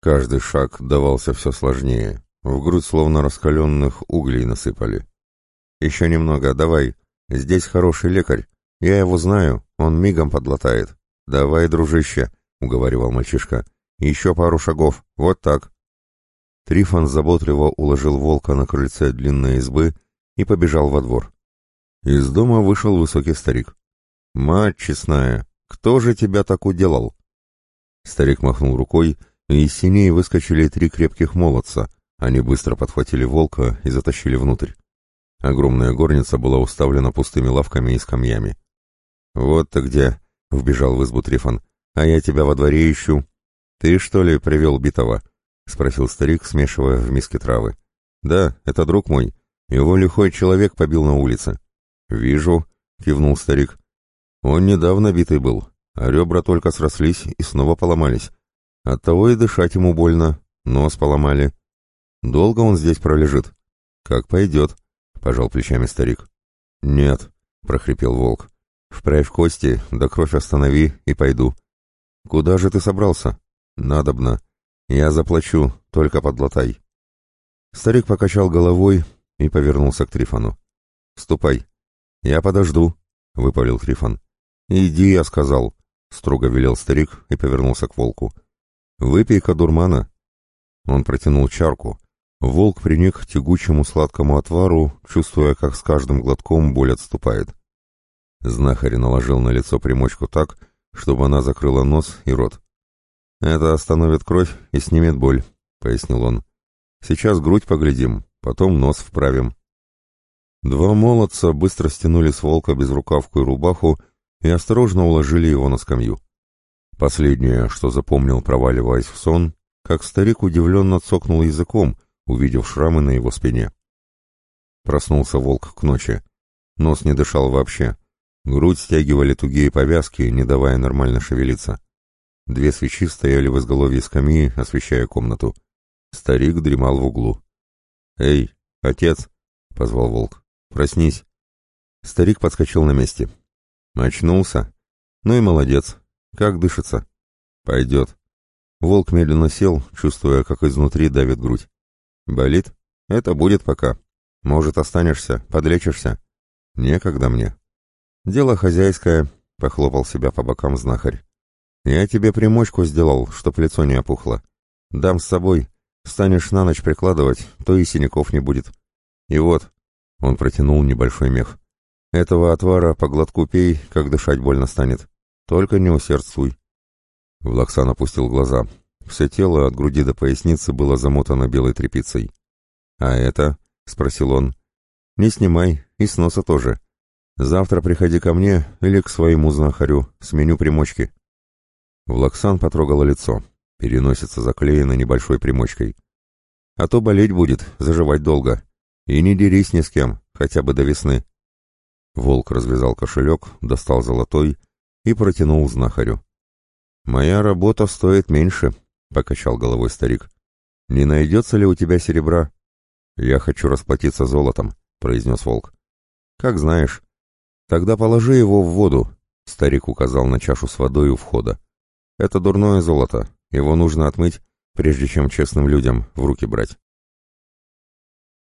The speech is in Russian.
Каждый шаг давался все сложнее. В грудь словно раскаленных углей насыпали. «Еще немного, давай. Здесь хороший лекарь. Я его знаю, он мигом подлатает. Давай, дружище», — уговаривал мальчишка. «Еще пару шагов. Вот так». Трифон заботливо уложил волка на крыльце длинной избы и побежал во двор. Из дома вышел высокий старик. «Мать честная, кто же тебя так уделал?» Старик махнул рукой, из синей выскочили три крепких молодца. Они быстро подхватили волка и затащили внутрь. Огромная горница была уставлена пустыми лавками и скамьями. «Вот ты где!» — вбежал в избу Трифон. «А я тебя во дворе ищу». «Ты, что ли, привел битого?» — спросил старик, смешивая в миске травы. «Да, это друг мой. Его лихой человек побил на улице». «Вижу», — кивнул старик. «Он недавно битый был, а ребра только срослись и снова поломались. Оттого и дышать ему больно, нос поломали. Долго он здесь пролежит?» «Как пойдет», — пожал плечами старик. «Нет», — прохрипел волк. «Вправь кости, да кровь останови и пойду». «Куда же ты собрался?» «Надобно. Я заплачу, только подлатай». Старик покачал головой и повернулся к Трифону. «Ступай, «Я подожду», — выпалил Трифон. «Иди, я сказал», — строго велел старик и повернулся к волку. «Выпей-ка дурмана». Он протянул чарку. Волк приник к тягучему сладкому отвару, чувствуя, как с каждым глотком боль отступает. Знахарь наложил на лицо примочку так, чтобы она закрыла нос и рот. «Это остановит кровь и снимет боль», — пояснил он. «Сейчас грудь поглядим, потом нос вправим. Два молодца быстро стянули с волка безрукавку и рубаху и осторожно уложили его на скамью. Последнее, что запомнил, проваливаясь в сон, как старик удивленно цокнул языком, увидев шрамы на его спине. Проснулся волк к ночи. Нос не дышал вообще. Грудь стягивали тугие повязки, не давая нормально шевелиться. Две свечи стояли в изголовье скамьи, освещая комнату. Старик дремал в углу. «Эй, отец!» — позвал волк. Проснись. Старик подскочил на месте. Очнулся. Ну и молодец. Как дышится? Пойдет. Волк медленно сел, чувствуя, как изнутри давит грудь. Болит? Это будет пока. Может, останешься, подлечишься? Некогда мне. Дело хозяйское, похлопал себя по бокам знахарь. Я тебе примочку сделал, чтоб лицо не опухло. Дам с собой. Станешь на ночь прикладывать, то и синяков не будет. И вот, он протянул небольшой мех. «Этого отвара по глотку пей, как дышать больно станет. Только не усердствуй». Влаксан опустил глаза. Все тело от груди до поясницы было замотано белой тряпицей. «А это?» — спросил он. «Не снимай, и с носа тоже. Завтра приходи ко мне или к своему знахарю, сменю примочки». Влаксан потрогала лицо. Переносится заклеено небольшой примочкой. «А то болеть будет, заживать долго. И не дерись ни с кем, хотя бы до весны. Волк развязал кошелек, достал золотой и протянул знахарю. «Моя работа стоит меньше», — покачал головой старик. «Не найдется ли у тебя серебра?» «Я хочу расплатиться золотом», — произнес волк. «Как знаешь. Тогда положи его в воду», — старик указал на чашу с водой у входа. «Это дурное золото, его нужно отмыть, прежде чем честным людям в руки брать».